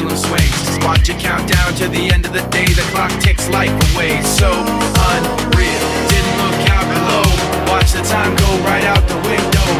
pendulum swings. Watch it count down to the end of the day. The clock ticks life away. So unreal. Didn't look out below. Watch the time go right out the window.